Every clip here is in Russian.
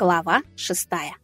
Глава шестая.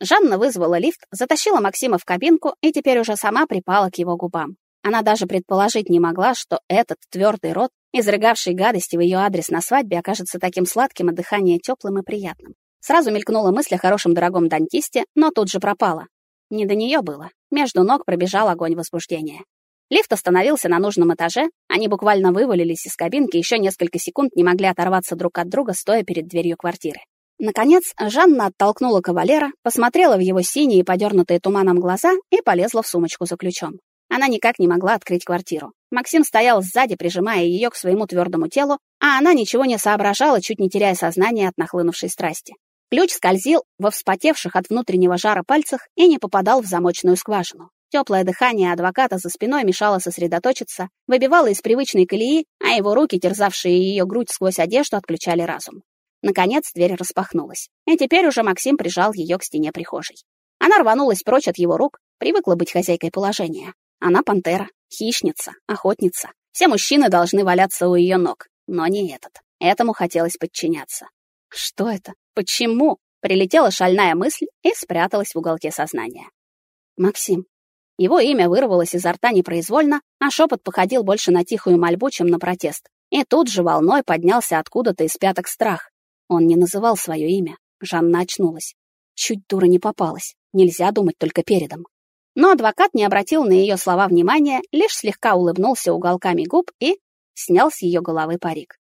Жанна вызвала лифт, затащила Максима в кабинку и теперь уже сама припала к его губам. Она даже предположить не могла, что этот твердый рот, изрыгавший гадости в ее адрес на свадьбе, окажется таким сладким, а дыхание теплым и приятным. Сразу мелькнула мысль о хорошем дорогом дантисте, но тут же пропала. Не до нее было. Между ног пробежал огонь возбуждения. Лифт остановился на нужном этаже, они буквально вывалились из кабинки, еще несколько секунд не могли оторваться друг от друга, стоя перед дверью квартиры. Наконец, Жанна оттолкнула кавалера, посмотрела в его синие, подернутые туманом глаза и полезла в сумочку за ключом. Она никак не могла открыть квартиру. Максим стоял сзади, прижимая ее к своему твердому телу, а она ничего не соображала, чуть не теряя сознание от нахлынувшей страсти. Ключ скользил во вспотевших от внутреннего жара пальцах и не попадал в замочную скважину. Теплое дыхание адвоката за спиной мешало сосредоточиться, выбивало из привычной колеи, а его руки, терзавшие ее грудь сквозь одежду, отключали разум. Наконец дверь распахнулась, и теперь уже Максим прижал ее к стене прихожей. Она рванулась прочь от его рук, привыкла быть хозяйкой положения. Она пантера, хищница, охотница. Все мужчины должны валяться у ее ног, но не этот. Этому хотелось подчиняться. Что это? Почему? Прилетела шальная мысль и спряталась в уголке сознания. Максим. Его имя вырвалось изо рта непроизвольно, а шепот походил больше на тихую мольбу, чем на протест. И тут же волной поднялся откуда-то из пяток страх. Он не называл свое имя. Жанна очнулась. Чуть дура не попалась. Нельзя думать только передом. Но адвокат не обратил на ее слова внимания, лишь слегка улыбнулся уголками губ и снял с ее головы парик.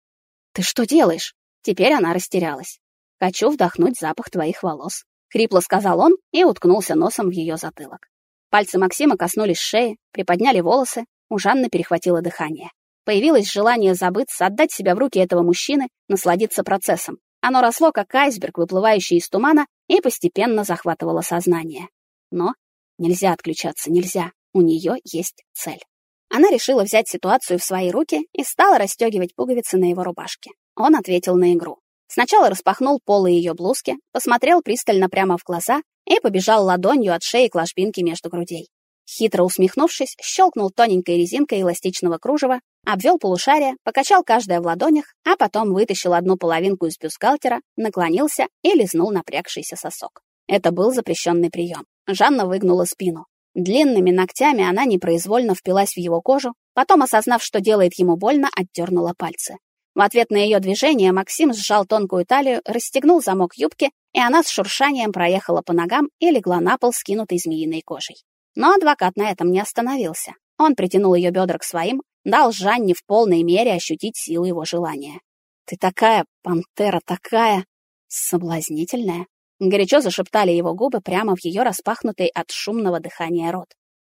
«Ты что делаешь?» Теперь она растерялась. «Хочу вдохнуть запах твоих волос», — хрипло сказал он и уткнулся носом в ее затылок. Пальцы Максима коснулись шеи, приподняли волосы, у Жанны перехватило дыхание. Появилось желание забыться, отдать себя в руки этого мужчины, насладиться процессом. Оно росло, как айсберг, выплывающий из тумана, и постепенно захватывало сознание. Но нельзя отключаться, нельзя. У нее есть цель. Она решила взять ситуацию в свои руки и стала расстегивать пуговицы на его рубашке. Он ответил на игру. Сначала распахнул полы ее блузки, посмотрел пристально прямо в глаза и побежал ладонью от шеи к ложбинке между грудей. Хитро усмехнувшись, щелкнул тоненькой резинкой эластичного кружева, обвел полушария, покачал каждое в ладонях, а потом вытащил одну половинку из бюстгальтера, наклонился и лизнул напрягшийся сосок. Это был запрещенный прием. Жанна выгнула спину. Длинными ногтями она непроизвольно впилась в его кожу, потом, осознав, что делает ему больно, отдернула пальцы. В ответ на ее движение Максим сжал тонкую талию, расстегнул замок юбки, и она с шуршанием проехала по ногам и легла на пол, скинутой змеиной кожей. Но адвокат на этом не остановился. Он притянул ее бедра к своим, дал Жанне в полной мере ощутить силу его желания. «Ты такая, пантера, такая соблазнительная!» Горячо зашептали его губы прямо в ее распахнутый от шумного дыхания рот.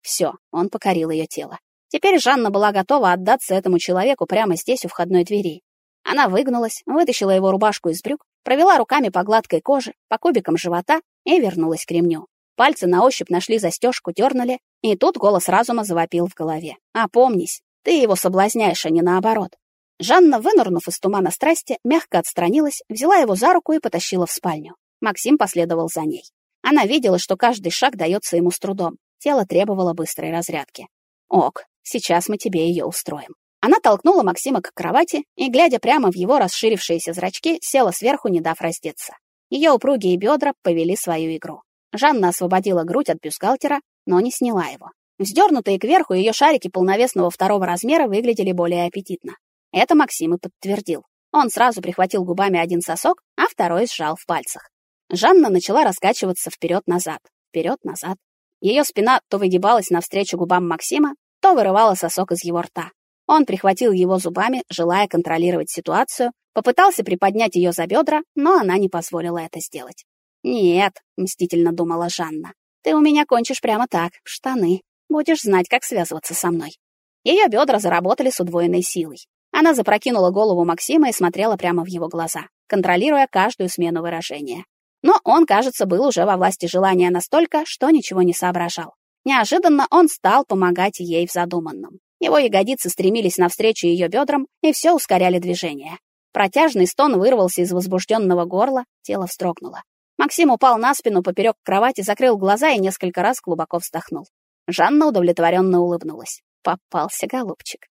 Все, он покорил ее тело. Теперь Жанна была готова отдаться этому человеку прямо здесь, у входной двери. Она выгнулась, вытащила его рубашку из брюк, провела руками по гладкой коже, по кубикам живота и вернулась к ремню. Пальцы на ощупь нашли застежку, дернули, и тут голос разума завопил в голове. «Опомнись, ты его соблазняешь, а не наоборот». Жанна, вынырнув из тумана страсти, мягко отстранилась, взяла его за руку и потащила в спальню. Максим последовал за ней. Она видела, что каждый шаг дается ему с трудом. Тело требовало быстрой разрядки. «Ок, сейчас мы тебе ее устроим». Она толкнула Максима к кровати и, глядя прямо в его расширившиеся зрачки, села сверху, не дав раздеться. Ее упругие бедра повели свою игру. Жанна освободила грудь от бюстгальтера, но не сняла его. Вздернутые кверху ее шарики полновесного второго размера выглядели более аппетитно. Это Максим и подтвердил. Он сразу прихватил губами один сосок, а второй сжал в пальцах. Жанна начала раскачиваться вперед-назад, вперед-назад. Ее спина то выгибалась навстречу губам Максима, то вырывала сосок из его рта. Он прихватил его зубами, желая контролировать ситуацию, попытался приподнять ее за бедра, но она не позволила это сделать. «Нет», — мстительно думала Жанна, — «ты у меня кончишь прямо так, штаны. Будешь знать, как связываться со мной». Ее бедра заработали с удвоенной силой. Она запрокинула голову Максима и смотрела прямо в его глаза, контролируя каждую смену выражения. Но он, кажется, был уже во власти желания настолько, что ничего не соображал. Неожиданно он стал помогать ей в задуманном. Его ягодицы стремились навстречу ее бедрам, и все ускоряли движение. Протяжный стон вырвался из возбужденного горла, тело встрогнуло. Максим упал на спину поперек кровати, закрыл глаза и несколько раз глубоко вздохнул. Жанна удовлетворенно улыбнулась. Попался голубчик.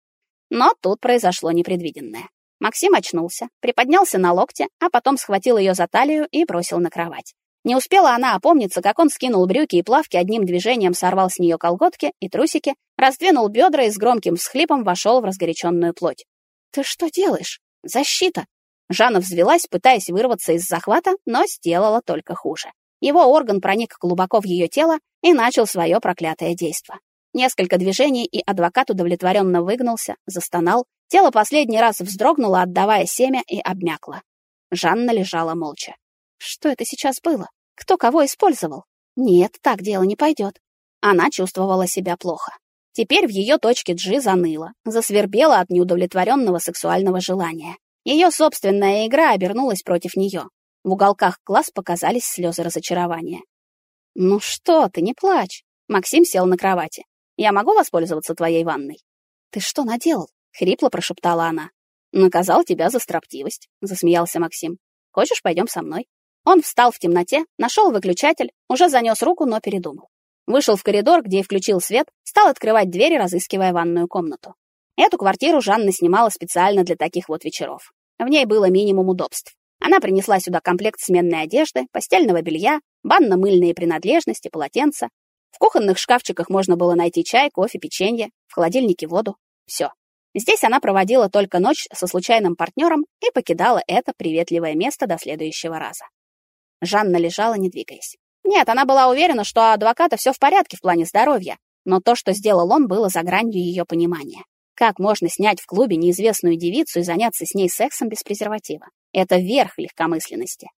Но тут произошло непредвиденное. Максим очнулся, приподнялся на локте, а потом схватил ее за талию и бросил на кровать. Не успела она опомниться, как он скинул брюки и плавки, одним движением сорвал с нее колготки и трусики, раздвинул бедра и с громким всхлипом вошел в разгоряченную плоть. «Ты что делаешь? Защита!» Жанна взвелась, пытаясь вырваться из захвата, но сделала только хуже. Его орган проник глубоко в ее тело и начал свое проклятое действо. Несколько движений, и адвокат удовлетворенно выгнулся, застонал. Тело последний раз вздрогнуло, отдавая семя, и обмякло. Жанна лежала молча. Что это сейчас было? Кто кого использовал? Нет, так дело не пойдет. Она чувствовала себя плохо. Теперь в ее точке G заныло, засвербело от неудовлетворенного сексуального желания. Ее собственная игра обернулась против нее. В уголках глаз показались слезы разочарования. «Ну что ты, не плачь!» Максим сел на кровати. «Я могу воспользоваться твоей ванной?» «Ты что наделал?» — хрипло прошептала она. «Наказал тебя за строптивость», — засмеялся Максим. «Хочешь, пойдем со мной?» Он встал в темноте, нашел выключатель, уже занес руку, но передумал. Вышел в коридор, где и включил свет, стал открывать двери, разыскивая ванную комнату. Эту квартиру Жанна снимала специально для таких вот вечеров. В ней было минимум удобств. Она принесла сюда комплект сменной одежды, постельного белья, банно-мыльные принадлежности, полотенца. В кухонных шкафчиках можно было найти чай, кофе, печенье, в холодильнике воду. Все. Здесь она проводила только ночь со случайным партнером и покидала это приветливое место до следующего раза. Жанна лежала, не двигаясь. Нет, она была уверена, что у адвоката все в порядке в плане здоровья, но то, что сделал он, было за гранью ее понимания. Как можно снять в клубе неизвестную девицу и заняться с ней сексом без презерватива? Это верх легкомысленности.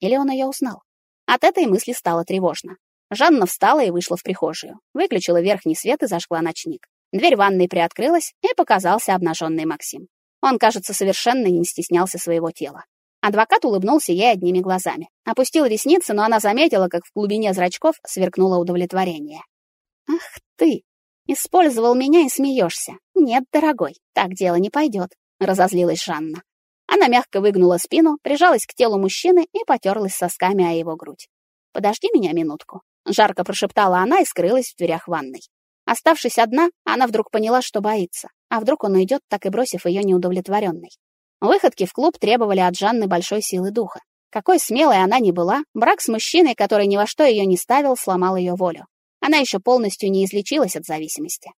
Или он ее узнал? От этой мысли стало тревожно. Жанна встала и вышла в прихожую, выключила верхний свет и зажгла ночник. Дверь ванной приоткрылась, и показался обнаженный Максим. Он, кажется, совершенно не стеснялся своего тела. Адвокат улыбнулся ей одними глазами. Опустил ресницы, но она заметила, как в глубине зрачков сверкнуло удовлетворение. «Ах ты! Использовал меня и смеешься. Нет, дорогой, так дело не пойдет», — разозлилась Жанна. Она мягко выгнула спину, прижалась к телу мужчины и потерлась сосками о его грудь. «Подожди меня минутку», — жарко прошептала она и скрылась в дверях ванной. Оставшись одна, она вдруг поняла, что боится. А вдруг он уйдет, так и бросив ее неудовлетворенной. Выходки в клуб требовали от Жанны большой силы духа. Какой смелой она ни была, брак с мужчиной, который ни во что ее не ставил, сломал ее волю. Она еще полностью не излечилась от зависимости.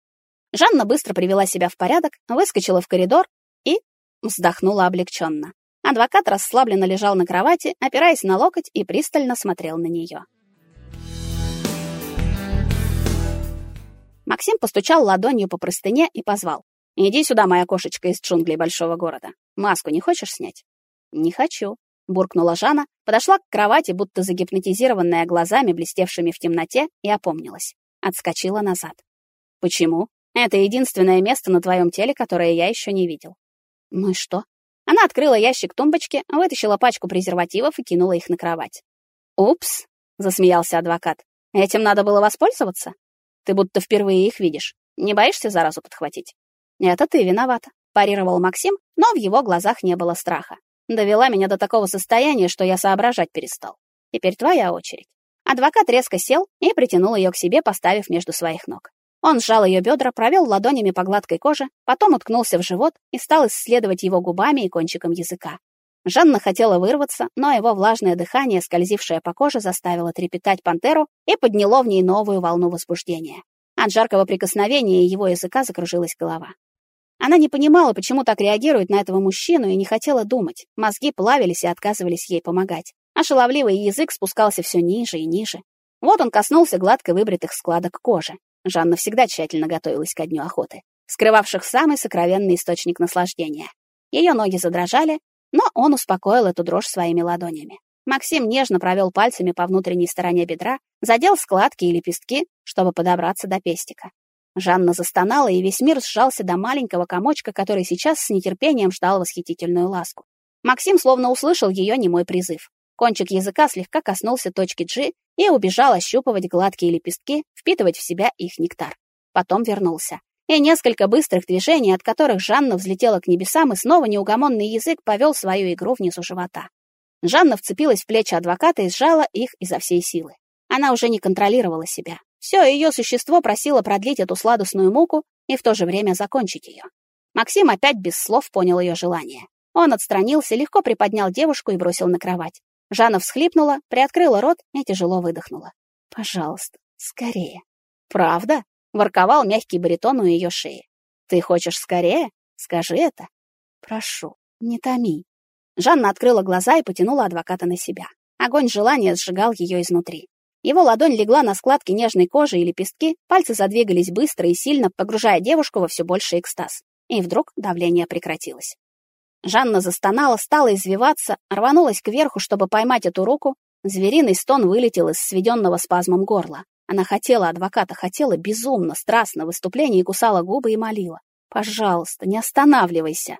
Жанна быстро привела себя в порядок, выскочила в коридор и вздохнула облегченно. Адвокат расслабленно лежал на кровати, опираясь на локоть и пристально смотрел на нее. Максим постучал ладонью по простыне и позвал. «Иди сюда, моя кошечка из джунглей большого города. Маску не хочешь снять?» «Не хочу», — буркнула Жанна, подошла к кровати, будто загипнотизированная глазами, блестевшими в темноте, и опомнилась. Отскочила назад. «Почему? Это единственное место на твоем теле, которое я еще не видел». «Ну и что?» Она открыла ящик тумбочки, вытащила пачку презервативов и кинула их на кровать. «Упс», — засмеялся адвокат. «Этим надо было воспользоваться? Ты будто впервые их видишь. Не боишься заразу подхватить?» «Это ты виновата», — парировал Максим, но в его глазах не было страха. Довела меня до такого состояния, что я соображать перестал. Теперь твоя очередь. Адвокат резко сел и притянул ее к себе, поставив между своих ног. Он сжал ее бедра, провел ладонями по гладкой коже, потом уткнулся в живот и стал исследовать его губами и кончиком языка. Жанна хотела вырваться, но его влажное дыхание, скользившее по коже, заставило трепетать пантеру и подняло в ней новую волну возбуждения. От жаркого прикосновения его языка закружилась голова. Она не понимала, почему так реагирует на этого мужчину, и не хотела думать. Мозги плавились и отказывались ей помогать. А шаловливый язык спускался все ниже и ниже. Вот он коснулся гладко выбритых складок кожи. Жанна всегда тщательно готовилась ко дню охоты, скрывавших самый сокровенный источник наслаждения. Ее ноги задрожали, но он успокоил эту дрожь своими ладонями. Максим нежно провел пальцами по внутренней стороне бедра, задел складки и лепестки, чтобы подобраться до пестика. Жанна застонала, и весь мир сжался до маленького комочка, который сейчас с нетерпением ждал восхитительную ласку. Максим словно услышал ее немой призыв. Кончик языка слегка коснулся точки G и убежал ощупывать гладкие лепестки, впитывать в себя их нектар. Потом вернулся. И несколько быстрых движений, от которых Жанна взлетела к небесам, и снова неугомонный язык повел свою игру внизу живота. Жанна вцепилась в плечи адвоката и сжала их изо всей силы. Она уже не контролировала себя. Все ее существо просило продлить эту сладостную муку и в то же время закончить ее. Максим опять без слов понял ее желание. Он отстранился, легко приподнял девушку и бросил на кровать. Жанна всхлипнула, приоткрыла рот и тяжело выдохнула. «Пожалуйста, скорее». «Правда?» — ворковал мягкий баритон у ее шеи. «Ты хочешь скорее? Скажи это». «Прошу, не томи». Жанна открыла глаза и потянула адвоката на себя. Огонь желания сжигал ее изнутри. Его ладонь легла на складки нежной кожи и лепестки, пальцы задвигались быстро и сильно, погружая девушку во все больший экстаз. И вдруг давление прекратилось. Жанна застонала, стала извиваться, рванулась кверху, чтобы поймать эту руку. Звериный стон вылетел из сведенного спазмом горла. Она хотела адвоката, хотела безумно, страстно выступление и кусала губы и молила. «Пожалуйста, не останавливайся».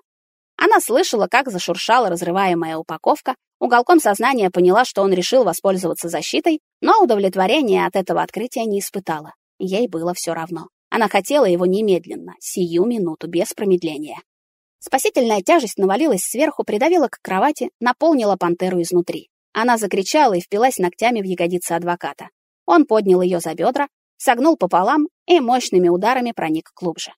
Она слышала, как зашуршала разрываемая упаковка, уголком сознания поняла, что он решил воспользоваться защитой, но удовлетворения от этого открытия не испытала. Ей было все равно. Она хотела его немедленно, сию минуту, без промедления. Спасительная тяжесть навалилась сверху, придавила к кровати, наполнила пантеру изнутри. Она закричала и впилась ногтями в ягодицы адвоката. Он поднял ее за бедра, согнул пополам и мощными ударами проник глубже.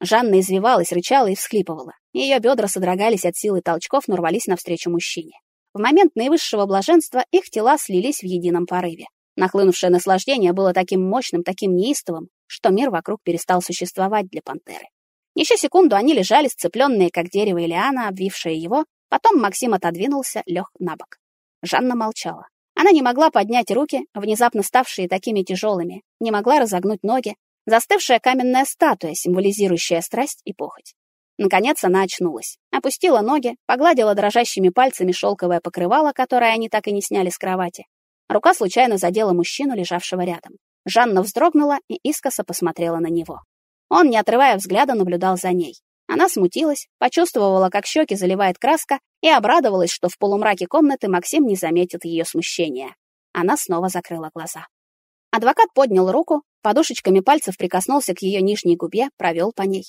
Жанна извивалась, рычала и всхлипывала. Ее бедра содрогались от силы толчков, но рвались навстречу мужчине. В момент наивысшего блаженства их тела слились в едином порыве. Нахлынувшее наслаждение было таким мощным, таким неистовым, что мир вокруг перестал существовать для пантеры. Еще секунду они лежали, сцепленные, как дерево и лиана, обвившие его. Потом Максим отодвинулся, лег на бок. Жанна молчала. Она не могла поднять руки, внезапно ставшие такими тяжелыми, не могла разогнуть ноги, застывшая каменная статуя, символизирующая страсть и похоть. Наконец она очнулась, опустила ноги, погладила дрожащими пальцами шелковое покрывало, которое они так и не сняли с кровати. Рука случайно задела мужчину, лежавшего рядом. Жанна вздрогнула и искоса посмотрела на него. Он, не отрывая взгляда, наблюдал за ней. Она смутилась, почувствовала, как щеки заливает краска, и обрадовалась, что в полумраке комнаты Максим не заметит ее смущения. Она снова закрыла глаза. Адвокат поднял руку, подушечками пальцев прикоснулся к ее нижней губе, провел по ней.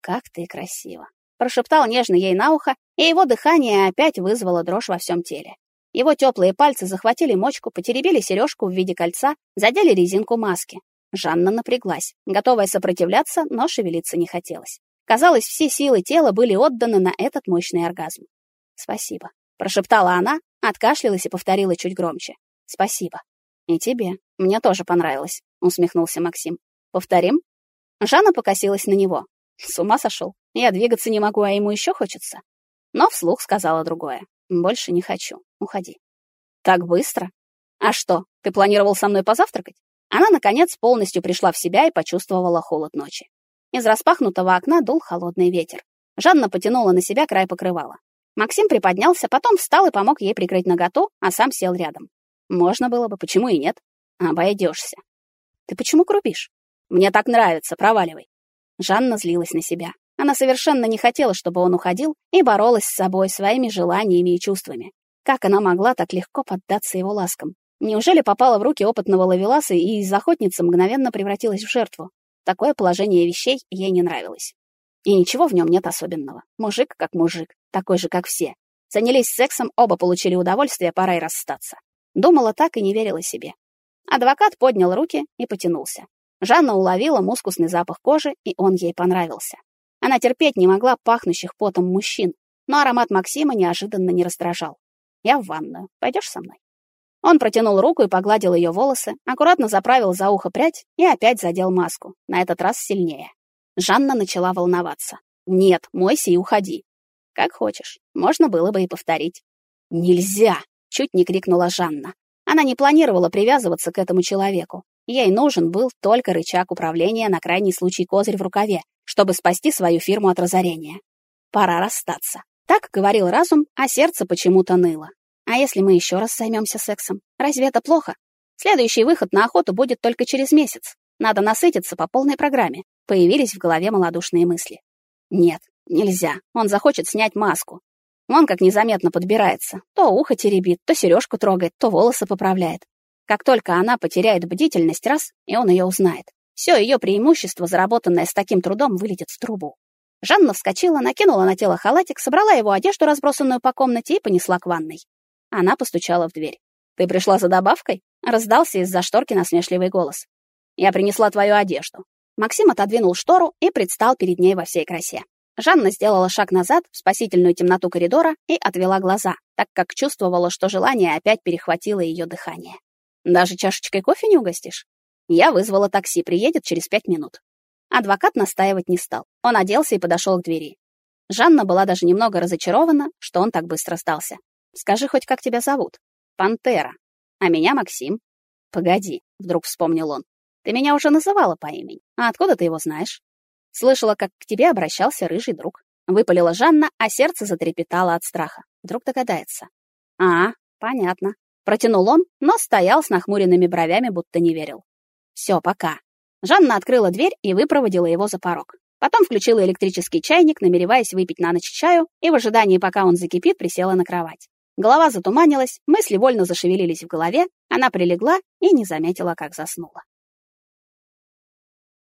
«Как ты красива!» Прошептал нежно ей на ухо, и его дыхание опять вызвало дрожь во всем теле. Его теплые пальцы захватили мочку, потеребили сережку в виде кольца, задели резинку маски. Жанна напряглась, готовая сопротивляться, но шевелиться не хотелось. Казалось, все силы тела были отданы на этот мощный оргазм. «Спасибо», — прошептала она, откашлялась и повторила чуть громче. «Спасибо». «И тебе. Мне тоже понравилось», — усмехнулся Максим. «Повторим?» Жанна покосилась на него. С ума сошел. Я двигаться не могу, а ему еще хочется. Но вслух сказала другое. Больше не хочу. Уходи. Так быстро? А что, ты планировал со мной позавтракать? Она, наконец, полностью пришла в себя и почувствовала холод ночи. Из распахнутого окна дул холодный ветер. Жанна потянула на себя край покрывала. Максим приподнялся, потом встал и помог ей прикрыть наготу, а сам сел рядом. Можно было бы, почему и нет? Обойдешься. Ты почему грубишь? Мне так нравится, проваливай. Жанна злилась на себя. Она совершенно не хотела, чтобы он уходил, и боролась с собой, своими желаниями и чувствами. Как она могла так легко поддаться его ласкам? Неужели попала в руки опытного ловеласа и из охотницы мгновенно превратилась в жертву? Такое положение вещей ей не нравилось. И ничего в нем нет особенного. Мужик как мужик, такой же, как все. Занялись сексом, оба получили удовольствие, пора и расстаться. Думала так и не верила себе. Адвокат поднял руки и потянулся. Жанна уловила мускусный запах кожи, и он ей понравился. Она терпеть не могла пахнущих потом мужчин, но аромат Максима неожиданно не раздражал. «Я в ванную. Пойдешь со мной?» Он протянул руку и погладил ее волосы, аккуратно заправил за ухо прядь и опять задел маску, на этот раз сильнее. Жанна начала волноваться. «Нет, мойся и уходи». «Как хочешь. Можно было бы и повторить». «Нельзя!» — чуть не крикнула Жанна. Она не планировала привязываться к этому человеку. Ей нужен был только рычаг управления на крайний случай козырь в рукаве, чтобы спасти свою фирму от разорения. Пора расстаться. Так говорил разум, а сердце почему-то ныло. А если мы еще раз займемся сексом? Разве это плохо? Следующий выход на охоту будет только через месяц. Надо насытиться по полной программе. Появились в голове малодушные мысли. Нет, нельзя. Он захочет снять маску. Он как незаметно подбирается. То ухо теребит, то сережку трогает, то волосы поправляет. Как только она потеряет бдительность раз, и он ее узнает. Все ее преимущество, заработанное с таким трудом, вылетит в трубу. Жанна вскочила, накинула на тело халатик, собрала его одежду, разбросанную по комнате, и понесла к ванной. Она постучала в дверь. «Ты пришла за добавкой?» Раздался из-за шторки насмешливый голос. «Я принесла твою одежду». Максим отодвинул штору и предстал перед ней во всей красе. Жанна сделала шаг назад в спасительную темноту коридора и отвела глаза, так как чувствовала, что желание опять перехватило ее дыхание. «Даже чашечкой кофе не угостишь?» Я вызвала такси, приедет через пять минут. Адвокат настаивать не стал. Он оделся и подошел к двери. Жанна была даже немного разочарована, что он так быстро сдался. «Скажи хоть, как тебя зовут?» «Пантера. А меня Максим». «Погоди», — вдруг вспомнил он. «Ты меня уже называла по имени. А откуда ты его знаешь?» Слышала, как к тебе обращался рыжий друг. Выпалила Жанна, а сердце затрепетало от страха. Вдруг догадается. А, понятно. Протянул он, но стоял с нахмуренными бровями, будто не верил. Все, пока. Жанна открыла дверь и выпроводила его за порог. Потом включила электрический чайник, намереваясь выпить на ночь чаю, и в ожидании, пока он закипит, присела на кровать. Голова затуманилась, мысли вольно зашевелились в голове, она прилегла и не заметила, как заснула.